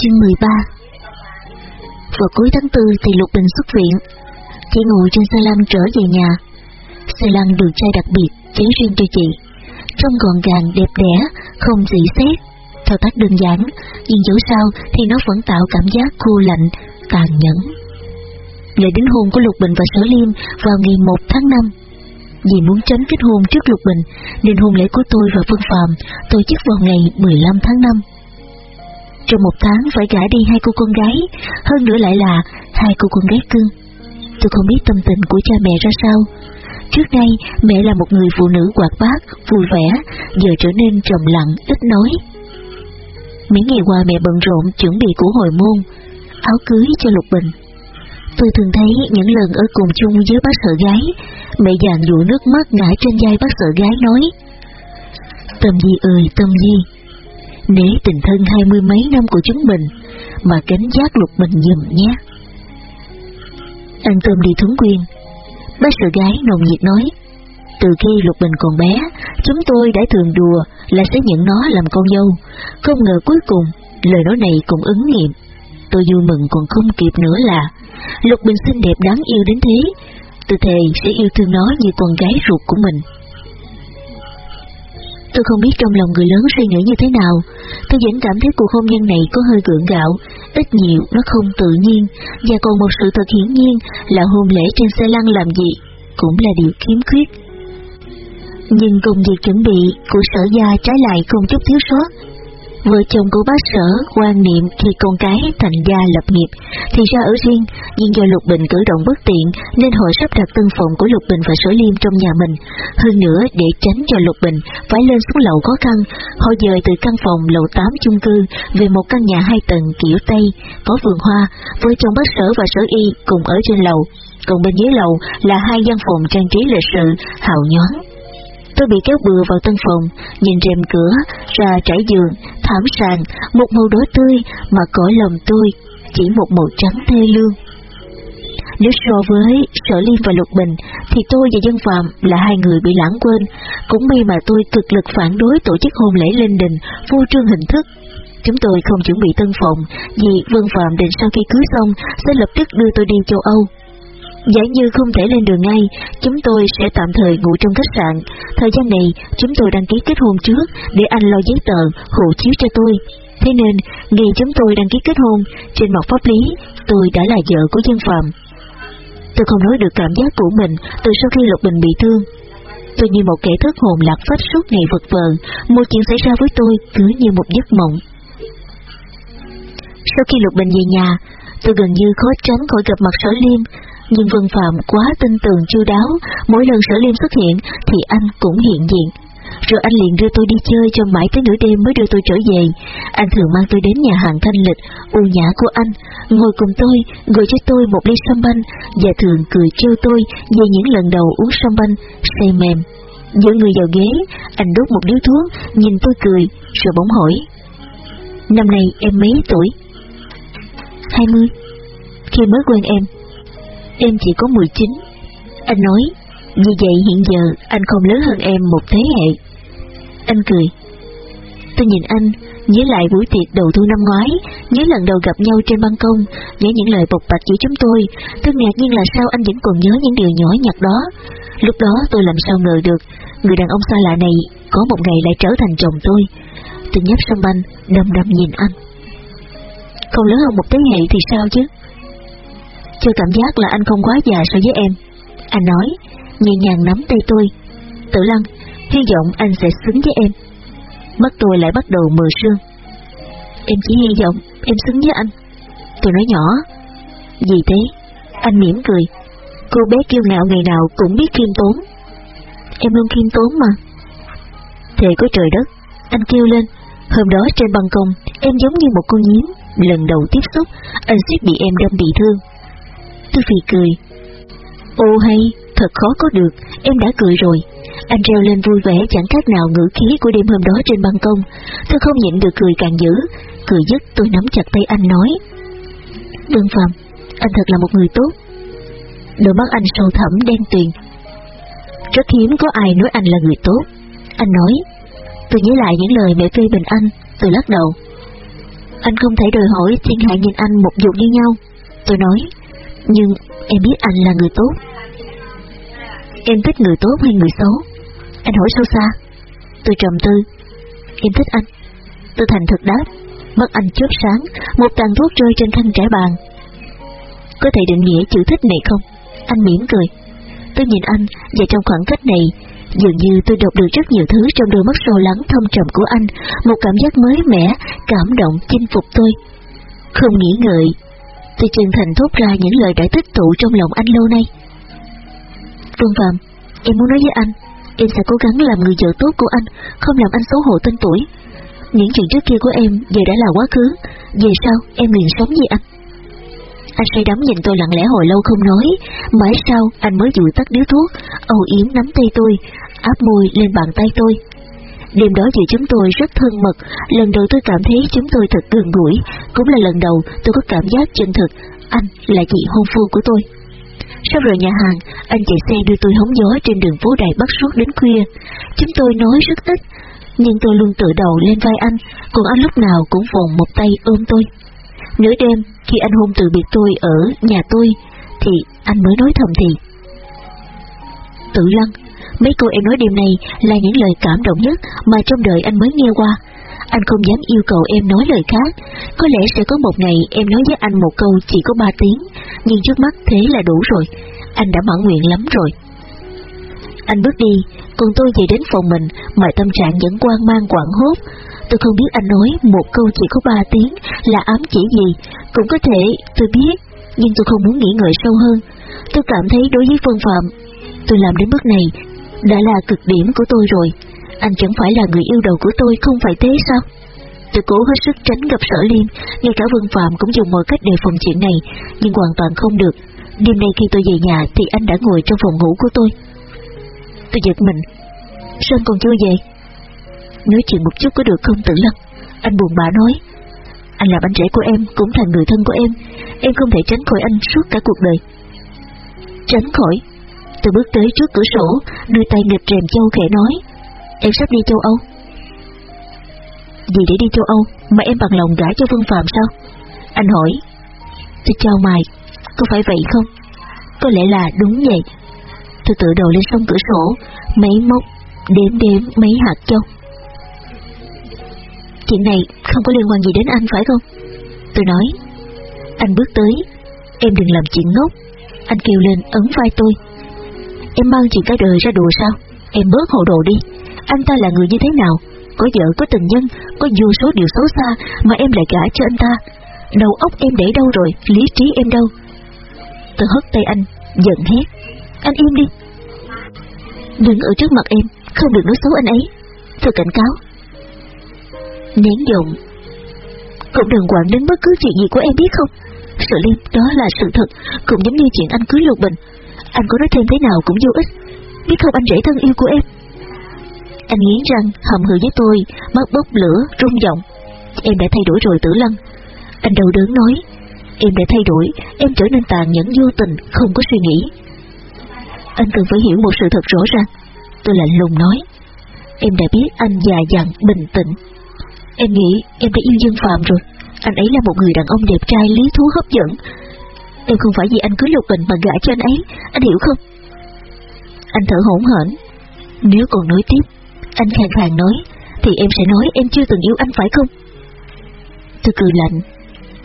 Chương 13 Vào cuối tháng 4 thì Lục Bình xuất viện. Chị ngồi trên xe lăn trở về nhà, Xe lăn được chai đặc biệt chế riêng cho chị. Trông gọn gàng, đẹp đẽ, Không dị xét. Thao tác đơn giản, Nhưng dẫu sao thì nó vẫn tạo cảm giác khô lạnh, Tàn nhẫn. Lễ đính hôn của Lục Bình và Sở Liêm Vào ngày 1 tháng 5 Vì muốn tránh kết hôn trước Lục Bình, Nên hôn lễ của tôi và Phương Phạm Tổ chức vào ngày 15 tháng 5 trong một tháng phải gả đi hai cô con gái, hơn nữa lại là hai cô con gái cưng. Tôi không biết tâm tình của cha mẹ ra sao. Trước đây, mẹ là một người phụ nữ hoạt bát, vui vẻ, giờ trở nên trầm lặng, ít nói. Mấy ngày qua mẹ bận rộn chuẩn bị của hồi môn, áo cưới cho Lục Bình. Tôi thường thấy những lần ở cùng chung với bác sợ gái, mẹ dàn dụ nước mắt ngã trên vai bác sợ gái nói Tâm Di ơi, Tâm Di, Nể tình thân hai mươi mấy năm của chúng mình, Mà cảnh giác lục mình dùm nhé Ăn cơm đi thuấn quyên. Bác sợ gái nồng nhiệt nói, Từ khi Lục Bình còn bé, Chúng tôi đã thường đùa Là sẽ nhận nó làm con dâu. Không ngờ cuối cùng, Lời nói này cũng ứng nghiệm. Tôi vui mừng còn không kịp nữa là, Lục Bình xinh đẹp đáng yêu đến thế. Tôi thề sẽ yêu thương nó như con gái ruột của mình. Tôi không biết trong lòng người lớn suy nghĩ như thế nào, tôi vẫn cảm thấy cuộc hôn nhân này có hơi gượng gạo, ít nhiều nó không tự nhiên, và còn một sự thật hiển nhiên là hôn lễ trên xe lăn làm gì, cũng là điều khiếm khuyết. Nhưng cùng việc chuẩn bị của sở gia trái lại không chút thiếu sót, Vợ chồng của bác sở quan niệm khi con cái thành gia lập nghiệp, thì ra ở riêng, nhưng do Lục Bình cử động bất tiện nên họ sắp đặt tân phòng của Lục Bình và Sở Liêm trong nhà mình. Hơn nữa, để tránh cho Lục Bình phải lên xuống lầu khó khăn, họ dời từ căn phòng lầu 8 chung cư về một căn nhà hai tầng kiểu Tây, có vườn hoa, vợ chồng bác sở và sở y cùng ở trên lầu, còn bên dưới lầu là hai gian phòng trang trí lịch sự, hào nhoáng. Tôi bị kéo bừa vào tân phòng, nhìn rèm cửa, ra trải giường, thảm sàn, một màu đỏ tươi mà cõi lòng tôi chỉ một màu trắng thê lương. Nếu so với Sở liên và Lục Bình, thì tôi và Dân Phạm là hai người bị lãng quên, cũng may mà tôi cực lực phản đối tổ chức hôn lễ lên đình, vô trương hình thức. Chúng tôi không chuẩn bị tân phòng, vì Vân Phạm định sau khi cưới xong sẽ lập tức đưa tôi đi châu Âu. Giả như không thể lên đường ngay, chúng tôi sẽ tạm thời ngủ trong khách sạn. Thời gian này, chúng tôi đăng ký kết hôn trước để anh lo giấy tờ, hộ chiếu cho tôi. Thế nên, ngày chúng tôi đăng ký kết hôn, trên mặt pháp lý, tôi đã là vợ của dân phạm. Tôi không nói được cảm giác của mình từ sau khi Lục Bình bị thương. Tôi như một kẻ thất hồn lạc phách suốt ngày vật vờ, một chuyện xảy ra với tôi cứ như một giấc mộng. Sau khi Lục Bình về nhà, tôi gần như khó tránh khỏi gặp mặt sở liêm, nhưng Vân Phạm quá tin tưởng chu đáo, mỗi lần sở liêm xuất hiện thì anh cũng hiện diện. Rồi anh liền đưa tôi đi chơi cho mãi tới nửa đêm mới đưa tôi trở về. Anh thường mang tôi đến nhà hàng thanh lịch, u nhã của anh, ngồi cùng tôi, gọi cho tôi một ly sâm banh, và thường cười trêu tôi về những lần đầu uống sâm banh, say mềm. Giữa người vào ghế, anh đốt một điếu thuốc, nhìn tôi cười, rồi bỗng hỏi. Năm nay em mấy tuổi? 20. Khi mới quen em, em chỉ có 19. Anh nói, vì vậy hiện giờ anh không lớn hơn em một thế hệ. Anh cười. Tôi nhìn anh, nhớ lại buổi tiệc đầu thu năm ngoái, nhớ lần đầu gặp nhau trên ban công, nhớ những lời bộc bạch giữa chúng tôi. Tôi ngạc nhiên là sao anh vẫn còn nhớ những điều nhỏ nhặt đó. Lúc đó tôi làm sao ngờ được, người đàn ông xa lạ này có một ngày lại trở thành chồng tôi. Tôi nhấp sâm banh, đầm đầm nhìn anh. Không lớn hơn một thế hệ thì sao chứ? Cho cảm giác là anh không quá già so với em. Anh nói, nhẹ nhàng nắm tay tôi. Tử Lăng, hy vọng anh sẽ xứng với em. Mắt tôi lại bắt đầu mờ sương. Em chỉ hy vọng em xứng với anh. Tôi nói nhỏ. Gì thế? Anh mỉm cười. Cô bé kiêu ngạo ngày nào cũng biết khiêm tốn. Em luôn khiêm tốn mà. Thề có trời đất, anh kêu lên. Hôm đó trên ban công, em giống như một con nhím. Lần đầu tiếp xúc, anh suýt bị em đâm bị thương. Tôi phì cười. Ô hay, thật khó có được, em đã cười rồi. Anh reo lên vui vẻ chẳng khác nào ngữ khí của đêm hôm đó trên ban công. Tôi không nhịn được cười càng dữ. Cười dứt tôi nắm chặt tay anh nói. Vương Phạm, anh thật là một người tốt. Đôi mắt anh sâu thẳm đen tuyền. Rất hiếm có ai nói anh là người tốt. Anh nói, tôi nhớ lại những lời mẹ phê bình anh, tôi lắc đầu. Anh không thể đòi hỏi thiên hạ nhìn anh một dục như nhau. Tôi nói, nhưng em biết anh là người tốt. Em thích người tốt hay người xấu? Anh hỏi sâu xa. Tôi trầm tư. Em thích anh. Tôi thành thực đáp. Mắt anh chớp sáng, một tàn thuốc rơi trên khăn trải bàn. Có thể định nghĩa chữ thích này không? Anh mỉm cười. Tôi nhìn anh, và trong khoảng cách này, dường như tôi đọc được rất nhiều thứ trong đôi mắt sâu lắng thâm trầm của anh, một cảm giác mới mẻ, cảm động chinh phục tôi. Không nghĩ ngợi, thì chân thành thốt ra những lời đã tích tụ trong lòng anh lâu nay. Phương Phạm, em muốn nói với anh, em sẽ cố gắng làm người vợ tốt của anh, không làm anh xấu hổ tên tuổi. Những chuyện trước kia của em giờ đã là quá khứ, về sau em nguyện sống với anh. Anh say đắm nhìn tôi lặng lẽ hồi lâu không nói, mãi sau anh mới dụi tắt điếu thuốc, âu yếm nắm tay tôi, áp môi lên bàn tay tôi. Đêm đó giữa chúng tôi rất thân mật, lần đầu tôi cảm thấy chúng tôi thật gần gũi, cũng là lần đầu tôi có cảm giác chân thực, anh là chị hôn phu của tôi. Sau rồi nhà hàng, anh chạy xe đưa tôi hóng gió trên đường phố Đài Bắc suốt đến khuya. Chúng tôi nói rất ít, nhưng tôi luôn tự đầu lên vai anh, còn anh lúc nào cũng vòng một tay ôm tôi. Nửa đêm, khi anh hôn từ biệt tôi ở nhà tôi, thì anh mới nói thầm thì. Tự lăng, mấy câu em nói đêm nay là những lời cảm động nhất mà trong đời anh mới nghe qua. Anh không dám yêu cầu em nói lời khác, có lẽ sẽ có một ngày em nói với anh một câu chỉ có ba tiếng, nhưng trước mắt thế là đủ rồi, anh đã mãn nguyện lắm rồi. Anh bước đi, còn tôi về đến phòng mình mà tâm trạng vẫn quan mang quảng hốt. Tôi không biết anh nói một câu chỉ có ba tiếng là ám chỉ gì, cũng có thể tôi biết, nhưng tôi không muốn nghĩ ngợi sâu hơn. Tôi cảm thấy đối với Phương Phạm, tôi làm đến bước này đã là cực điểm của tôi rồi. Anh chẳng phải là người yêu đầu của tôi không phải thế sao? Tôi cố hết sức tránh gặp sở liên, ngay cả Vương Phạm cũng dùng mọi cách đề phòng chuyện này, nhưng hoàn toàn không được. Đêm nay khi tôi về nhà thì anh đã ngồi trong phòng ngủ của tôi. Tôi giật mình. Sơn còn chưa về? Nói chuyện một chút có được không Tử Lâm? Anh buồn bã nói. Anh là anh rể của em, cũng thành người thân của em. Em không thể tránh khỏi anh suốt cả cuộc đời. Tránh khỏi? Tôi bước tới trước cửa sổ, đưa tay nghịch rèm châu khẽ nói. Em sắp đi châu Âu. Vì để đi châu Âu mà em bằng lòng gả cho Vương Phạm sao? Anh hỏi. Tôi chào mày, có phải vậy không? Có lẽ là đúng vậy. Tôi tự đầu lên sông cửa sổ, mấy mốc, đếm đếm mấy hạt châu. Chuyện này không có liên quan gì đến anh phải không? Tôi nói. Anh bước tới. Em đừng làm chuyện ngốc. Anh kêu lên ấn vai tôi. Em mang chuyện cả đời ra đùa sao? Em bớt hồ đồ đi. Anh ta là người như thế nào? Có vợ, có tình nhân, có vô số điều xấu xa mà em lại gả cho anh ta. Đầu óc em để đâu rồi, lý trí em đâu? Tôi hất tay anh, giận hét. Anh im đi. Đừng ở trước mặt em, không được nói xấu anh ấy. Tôi cảnh cáo. Nén giọng. Cũng đừng quản đến bất cứ chuyện gì của em biết không? Sự liêm, đó là sự thật, cũng giống như chuyện anh cưới lục bình. Anh có nói thêm thế nào cũng vô ích. Biết không anh rể thân yêu của em, anh nghiến răng, hầm hừ với tôi, mắt bốc lửa, rung giọng. Em đã thay đổi rồi tử lăng. Anh đầu đớn nói, em đã thay đổi, em trở nên tàn nhẫn vô tình, không có suy nghĩ. Anh cần phải hiểu một sự thật rõ ràng. Tôi lạnh lùng nói, em đã biết anh già dặn, bình tĩnh. Em nghĩ em đã yêu dân phạm rồi. Anh ấy là một người đàn ông đẹp trai, lý thú hấp dẫn. Em không phải vì anh cưới lục bình mà gả cho anh ấy, anh hiểu không? Anh thở hổn hển. Nếu còn nói tiếp, anh khàn khàn nói, thì em sẽ nói em chưa từng yêu anh phải không? Tôi cười lạnh.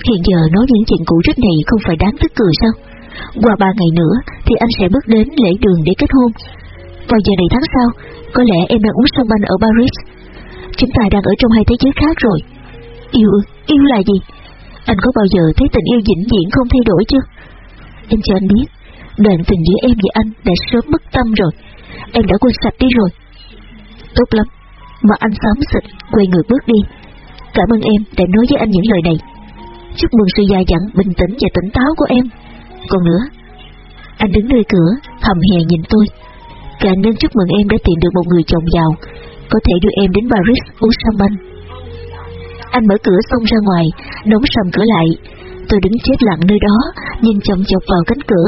Hiện giờ nói những chuyện cũ rích này không phải đáng tức cười sao? Qua ba ngày nữa thì anh sẽ bước đến lễ đường để kết hôn. Vào giờ này tháng sau, có lẽ em đang uống sông banh ở Paris. Chúng ta đang ở trong hai thế giới khác rồi. Yêu, yêu là gì? Anh có bao giờ thấy tình yêu vĩnh viễn không thay đổi chưa? Em cho anh biết, đoạn tình giữa em và anh đã sớm mất tâm rồi. Em đã quên sạch đi rồi. Tốt lắm, mà anh xám xịt, quay người bước đi. Cảm ơn em đã nói với anh những lời này. Chúc mừng sự già dặn, bình tĩnh và tỉnh táo của em. Còn nữa, anh đứng nơi cửa, hầm hè nhìn tôi. Càng nên chúc mừng em đã tìm được một người chồng giàu, có thể đưa em đến Paris uống champagne. Anh mở cửa xông ra ngoài, đóng sầm cửa lại. Tôi đứng chết lặng nơi đó, nhìn chậm chọc vào cánh cửa.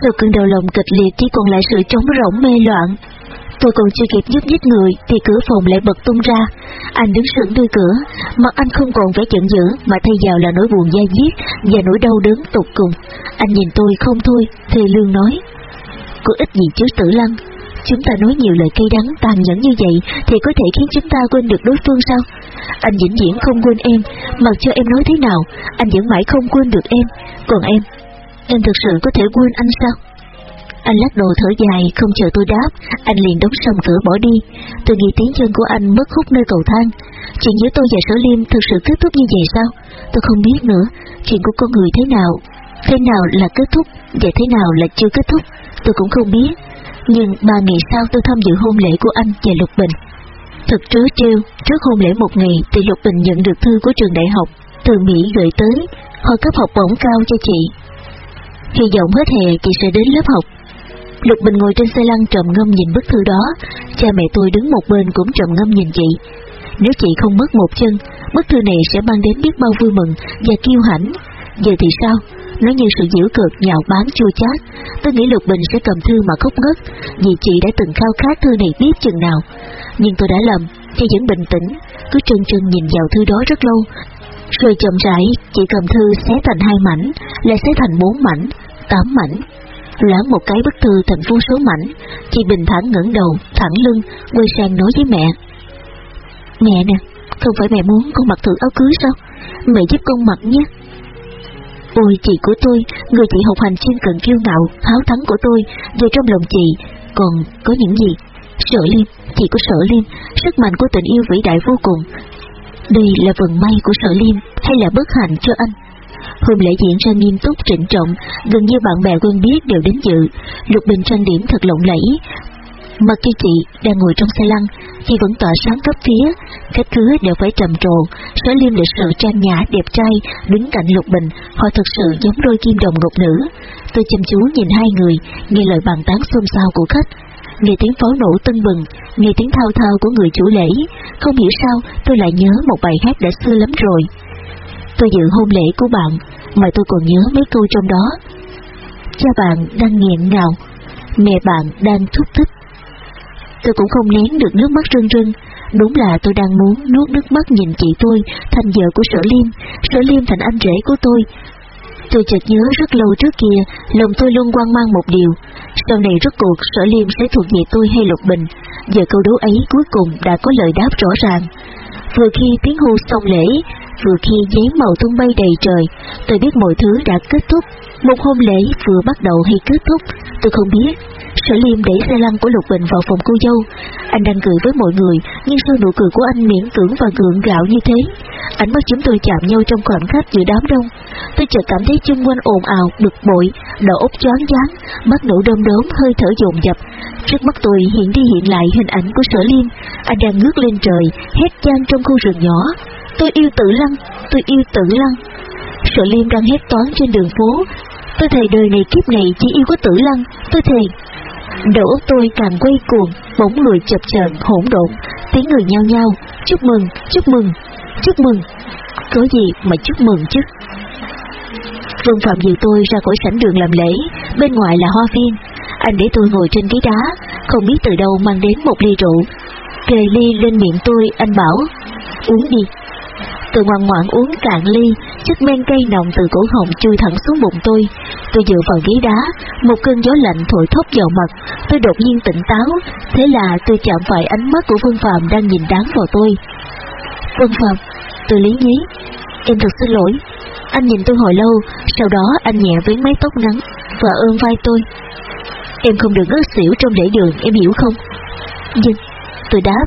Sau cơn đầu lòng kịch liệt chỉ còn lại sự trống rỗng mê loạn. Tôi còn chưa kịp giúp nhích người thì cửa phòng lại bật tung ra. Anh đứng sững đôi cửa, mặt anh không còn vẻ giận dữ mà thay vào là nỗi buồn da diết và nỗi đau đớn tột cùng. Anh nhìn tôi không thôi, thì lương nói. Có ích gì chứ tử lăng, chúng ta nói nhiều lời cay đắng tàn nhẫn như vậy thì có thể khiến chúng ta quên được đối phương sao? Anh vĩnh viễn không quên em, mặc cho em nói thế nào, anh vẫn mãi không quên được em. Còn em, em thực sự có thể quên anh sao? Anh lắc đầu thở dài, không chờ tôi đáp, anh liền đóng sầm cửa bỏ đi. Tôi nghe tiếng chân của anh mất hút nơi cầu thang. Chuyện giữa tôi và Sở Liêm thực sự kết thúc như vậy sao? Tôi không biết nữa, chuyện của con người thế nào, thế nào là kết thúc và thế nào là chưa kết thúc, tôi cũng không biết. Nhưng ba ngày sau tôi tham dự hôn lễ của anh và Lục Bình thực trớ trêu, trước hôn lễ một ngày thì Lục Bình nhận được thư của trường đại học từ Mỹ gửi tới, họ cấp học bổng cao cho chị. Hy vọng hết hè chị sẽ đến lớp học Lục Bình ngồi trên xe lăn trầm ngâm nhìn bức thư đó, cha mẹ tôi đứng một bên cũng trầm ngâm nhìn chị. Nếu chị không mất một chân, bức thư này sẽ mang đến biết bao vui mừng và kiêu hãnh. Giờ thì sao? Nó như sự giễu cợt nhạo báng chua chát. Tôi nghĩ Lục Bình sẽ cầm thư mà khóc ngất, vì chị đã từng khao khát thư này biết chừng nào. Nhưng tôi đã lầm, chị vẫn bình tĩnh, cứ trân trân nhìn vào thư đó rất lâu. Rồi chậm rãi, chị cầm thư xé thành hai mảnh, lại xé thành bốn mảnh, tám mảnh, Loáng một cái bức thư thành vô số mảnh, chị bình thản ngẩng đầu, thẳng lưng, quay sang nói với mẹ. Mẹ nè, không phải mẹ muốn con mặc thử áo cưới sao? Mẹ giúp con mặc nhé. Ôi chị của tôi, người chị học hành chuyên cần kiêu ngạo, háo thắng của tôi, về trong lòng chị, còn có những gì? Sợ Liêm, chỉ của Sở Liêm, sức mạnh của tình yêu vĩ đại vô cùng. Đây là vận may của Sở Liêm hay là bất hạnh cho anh? Hôm lễ diễn ra nghiêm túc trịnh trọng, gần như bạn bè quen biết đều đến dự. Lục Bình trang điểm thật lộng lẫy. Mặc cho chị đang ngồi trong xe lăn, chị vẫn tỏa sáng cấp phía, khách khứa đều phải trầm trồ. Sở Liêm lịch sự trang nhã đẹp trai, đứng cạnh Lục Bình, họ thật sự giống đôi kim đồng ngọc nữ. Tôi chăm chú nhìn hai người, nghe lời bàn tán xôn xao của khách nghe tiếng pháo nổ tưng bừng, nghe tiếng thao thao của người chủ lễ, không hiểu sao tôi lại nhớ một bài hát đã xưa lắm rồi. Tôi dự hôn lễ của bạn, mà tôi còn nhớ mấy câu trong đó. Cha bạn đang nghẹn ngào, mẹ bạn đang thúc thích. Tôi cũng không nén được nước mắt rưng rưng, đúng là tôi đang muốn nuốt nước mắt nhìn chị tôi thành vợ của sở liêm, sở liêm thành anh rể của tôi. Tôi chợt nhớ rất lâu trước kia, lòng tôi luôn quan mang một điều, sau này rốt cuộc sở liêm sẽ thuộc về tôi hay lục bình, giờ câu đố ấy cuối cùng đã có lời đáp rõ ràng. Vừa khi tiếng hô xong lễ, vừa khi giấy màu tung bay đầy trời, tôi biết mọi thứ đã kết thúc. Một hôm lễ vừa bắt đầu hay kết thúc, tôi không biết. Sở liêm đẩy xe lăn của Lục Bình vào phòng cô dâu. Anh đang cười với mọi người, nhưng sao nụ cười của anh miễn cưỡng và gượng gạo như thế? Ánh mắt chúng tôi chạm nhau trong khoảnh khắc giữa đám đông. Tôi chợt cảm thấy chung quanh ồn ào, bực bội, đầu óc choáng váng, mắt nổ đom đóm, hơi thở dồn dập. Trước mắt tôi hiện đi hiện lại hình ảnh của Sở Liêm. Anh đang ngước lên trời, hét chan trong khu rừng nhỏ. Tôi yêu tử lăng, tôi yêu tử lăng. Sở Liêm đang hét toán trên đường phố. Tôi thề đời này kiếp này chỉ yêu có tử lăng, tôi thề. Đầu óc tôi càng quay cuồng, bỗng người chập chờn hỗn độn, tiếng người nhao nhao, chúc mừng, chúc mừng, chúc mừng. Có gì mà chúc mừng chứ? Vương Phạm dìu tôi ra khỏi sảnh đường làm lễ, bên ngoài là hoa viên. Anh để tôi ngồi trên ghế đá, không biết từ đâu mang đến một ly rượu. Kề ly lên miệng tôi, anh bảo, uống đi, Tôi ngoan ngoãn uống cạn ly, chất men cây nồng từ cổ họng chui thẳng xuống bụng tôi. Tôi dựa vào ghế đá, một cơn gió lạnh thổi thốc vào mặt, tôi đột nhiên tỉnh táo, thế là tôi chạm phải ánh mắt của Vân Phạm đang nhìn đáng vào tôi. Vân Phạm, tôi lý nhí, em thật xin lỗi. Anh nhìn tôi hồi lâu, sau đó anh nhẹ với mái tóc ngắn và ôm vai tôi. Em không được ngất xỉu trong lễ đường, em hiểu không? Nhưng, tôi đáp,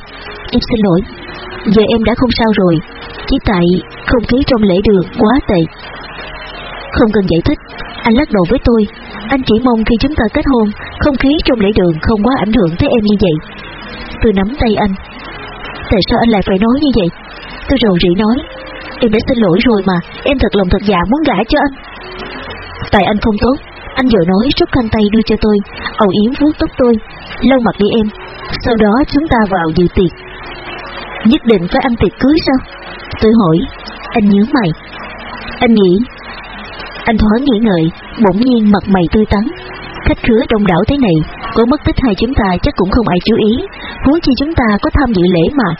em xin lỗi. Giờ em đã không sao rồi, chỉ tại không khí trong lễ đường quá tệ. Không cần giải thích, anh lắc đầu với tôi. Anh chỉ mong khi chúng ta kết hôn, không khí trong lễ đường không quá ảnh hưởng tới em như vậy. Tôi nắm tay anh. Tại sao anh lại phải nói như vậy? Tôi rầu rĩ nói. Em đã xin lỗi rồi mà, em thật lòng thật dạ muốn gả cho anh. Tại anh không tốt, anh vừa nói rút khăn tay đưa cho tôi, ầu yếm vuốt tóc tôi, lau mặt đi em. Sau đó chúng ta vào dự tiệc. Nhất định phải ăn tiệc cưới sao? Tôi hỏi, anh nhớ mày. Anh nghĩ, anh thoáng nghĩ ngợi, bỗng nhiên mặt mày tươi tắn. Khách khứa đông đảo thế này, Có mất tích hai chúng ta chắc cũng không ai chú ý, huống chi chúng ta có tham dự lễ mà.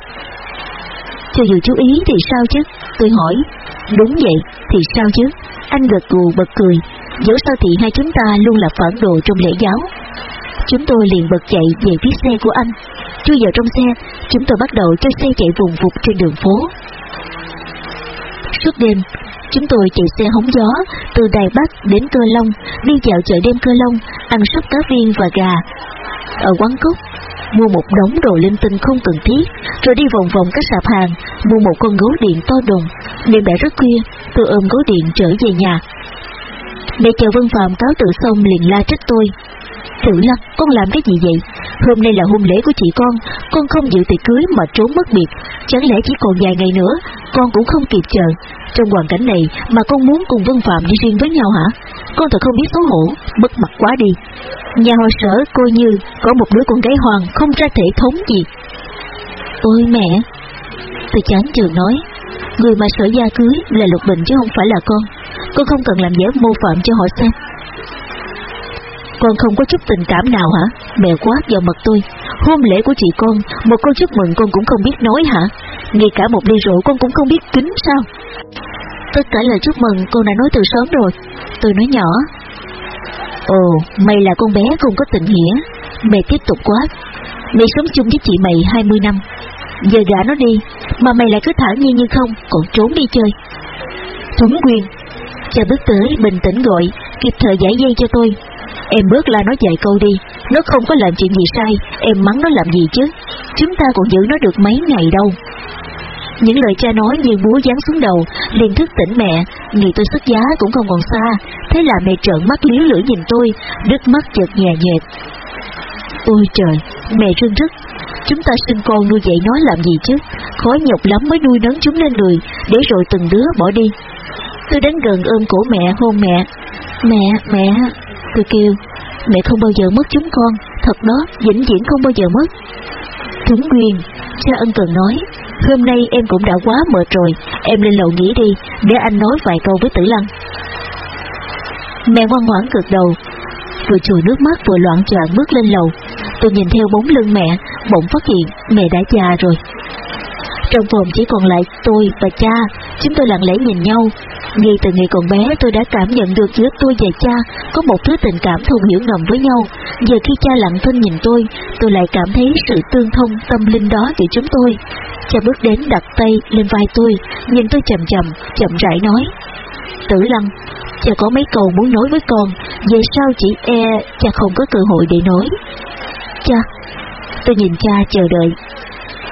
Cho dù chú ý thì sao chứ? Tôi hỏi. Đúng vậy, thì sao chứ? Anh gật gù bật cười. Dẫu sao thì hai chúng ta luôn là phản đồ trong lễ giáo. Chúng tôi liền bật chạy về phía xe của anh. Chui vào trong xe, chúng tôi bắt đầu cho xe chạy vùng vụt trên đường phố. Suốt đêm, chúng tôi chạy xe hóng gió từ Đài Bắc đến Cơ Long, đi dạo chợ đêm Cơ Long, ăn súp cá viên và gà. Ở quán cúc, mua một đống đồ linh tinh không cần thiết, rồi đi vòng vòng các sạp hàng, mua một con gấu điện to đùng. Đêm đã rất khuya, tôi ôm gấu điện trở về nhà. Mẹ chờ Vân Phạm cáo tự xong liền la trách tôi. Tự lăng, con làm cái gì vậy? Hôm nay là hôn lễ của chị con, con không dự tiệc cưới mà trốn mất biệt. Chẳng lẽ chỉ còn vài ngày nữa, con cũng không kịp chờ. Trong hoàn cảnh này mà con muốn cùng Vân Phạm đi riêng với nhau hả? Con thật không biết xấu hổ, mất mặt quá đi. Nhà họ sở coi như có một đứa con gái hoàng không ra thể thống gì. Ôi mẹ! Tôi chán trường nói, người mà sở gia cưới là Lục Bình chứ không phải là con. Con không cần làm vẻ mô phạm cho họ xem. Con không có chút tình cảm nào hả? Mẹ quá vào mặt tôi. Hôm lễ của chị con, một câu chúc mừng con cũng không biết nói hả? Ngay cả một ly rượu con cũng không biết kính sao? Tất cả lời chúc mừng con đã nói từ sớm rồi. Tôi nói nhỏ. Ồ, mày là con bé không có tình nghĩa. Mẹ tiếp tục quát. Mày sống chung với chị mày 20 năm. Giờ gả nó đi, mà mày lại cứ thả nhiên như không, còn trốn đi chơi. Tuấn quyên Cha bước tới, bình tĩnh gọi, kịp thời giải dây cho tôi, Em bớt la nó vài câu đi. Nó không có làm chuyện gì sai. Em mắng nó làm gì chứ? Chúng ta còn giữ nó được mấy ngày đâu. Những lời cha nói như búa giáng xuống đầu, liền thức tỉnh mẹ, nghĩ tôi xuất giá cũng không còn xa, thế là mẹ trợn mắt liếu lưỡi nhìn tôi, đứt mắt chợt nhẹ nhệt. Ôi trời, mẹ rưng rức, chúng ta sinh con nuôi dạy nó làm gì chứ, khó nhọc lắm mới nuôi nấng chúng lên người, để rồi từng đứa bỏ đi. Tôi đến gần ôm cổ mẹ hôn mẹ, mẹ, mẹ, Tôi kêu, mẹ không bao giờ mất chúng con, thật đó, vĩnh viễn không bao giờ mất. Tuấn Nguyên, cha ân cần nói, hôm nay em cũng đã quá mệt rồi, em lên lầu nghỉ đi, để anh nói vài câu với Tử Lăng. Mẹ ngoan ngoãn cực đầu, vừa chùi nước mắt vừa loạn choạng bước lên lầu. Tôi nhìn theo bóng lưng mẹ, bỗng phát hiện mẹ đã già rồi. Trong phòng chỉ còn lại tôi và cha, chúng tôi lặng lẽ nhìn nhau, ngay từ ngày còn bé tôi đã cảm nhận được giữa tôi và cha có một thứ tình cảm thông hiểu ngầm với nhau. Giờ khi cha lặng thân nhìn tôi, tôi lại cảm thấy sự tương thông tâm linh đó giữa chúng tôi. Cha bước đến đặt tay lên vai tôi, nhìn tôi chậm chậm, chậm rãi nói. Tử Lăng, cha có mấy câu muốn nói với con, về sao chỉ e cha không có cơ hội để nói. Cha, tôi nhìn cha chờ đợi.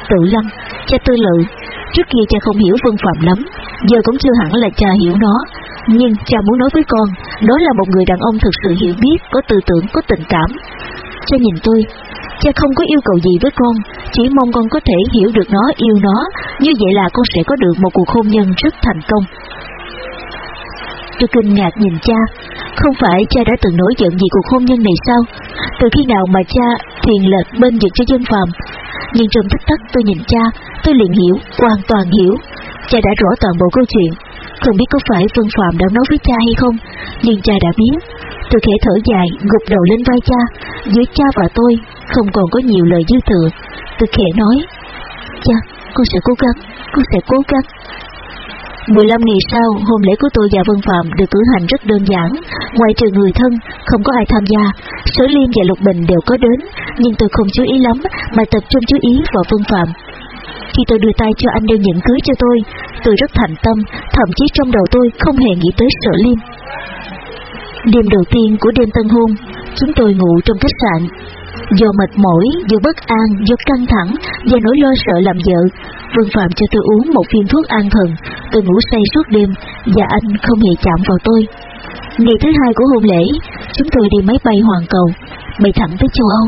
Tử Lăng, cha tư lự, trước kia cha không hiểu Vân Phạm lắm, giờ cũng chưa hẳn là cha hiểu nó. Nhưng cha muốn nói với con, đó là một người đàn ông thực sự hiểu biết, có tư tưởng, có tình cảm. Cha nhìn tôi, cha không có yêu cầu gì với con, chỉ mong con có thể hiểu được nó, yêu nó, như vậy là con sẽ có được một cuộc hôn nhân rất thành công. Tôi kinh ngạc nhìn cha, không phải cha đã từng nổi giận vì cuộc hôn nhân này sao? Từ khi nào mà cha thiền lệch bên vực cho dân phàm? Nhưng trong tích tắc tôi nhìn cha, tôi liền hiểu, hoàn toàn hiểu. Cha đã rõ toàn bộ câu chuyện, không biết có phải Vân Phạm đã nói với cha hay không, nhưng cha đã biết. Tôi khẽ thở dài, gục đầu lên vai cha, giữa cha và tôi không còn có nhiều lời dư thừa. Tôi khẽ nói, cha, con sẽ cố gắng, con sẽ cố gắng. 15 ngày sau, hôn lễ của tôi và Vân Phạm được cử hành rất đơn giản, ngoài trừ người thân, không có ai tham gia. Sở Liêm và Lục Bình đều có đến, nhưng tôi không chú ý lắm, mà tập trung chú ý vào Vân Phạm. Khi tôi đưa tay cho anh đeo nhẫn cưới cho tôi, tôi rất thành tâm, thậm chí trong đầu tôi không hề nghĩ tới Sở Liêm. Đêm đầu tiên của đêm tân hôn, chúng tôi ngủ trong khách sạn. Do mệt mỏi, do bất an, do căng thẳng và nỗi lo sợ làm vợ, Vương Phạm cho tôi uống một viên thuốc an thần, tôi ngủ say suốt đêm và anh không hề chạm vào tôi. Ngày thứ hai của hôn lễ, chúng tôi đi máy bay hoàn cầu, bay thẳng tới châu Âu.